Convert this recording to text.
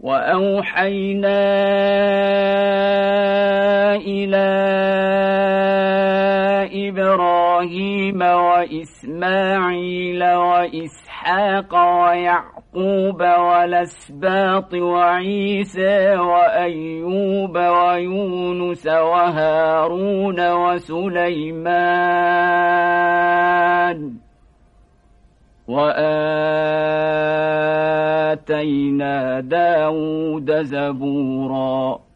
وأوحينا إلى إبراهيم وإسماعيل وإسحاق ويعقوب والأسباط وعيسى وأيوب ويونس وهارون وسليمان وآتينا داود زبوراً.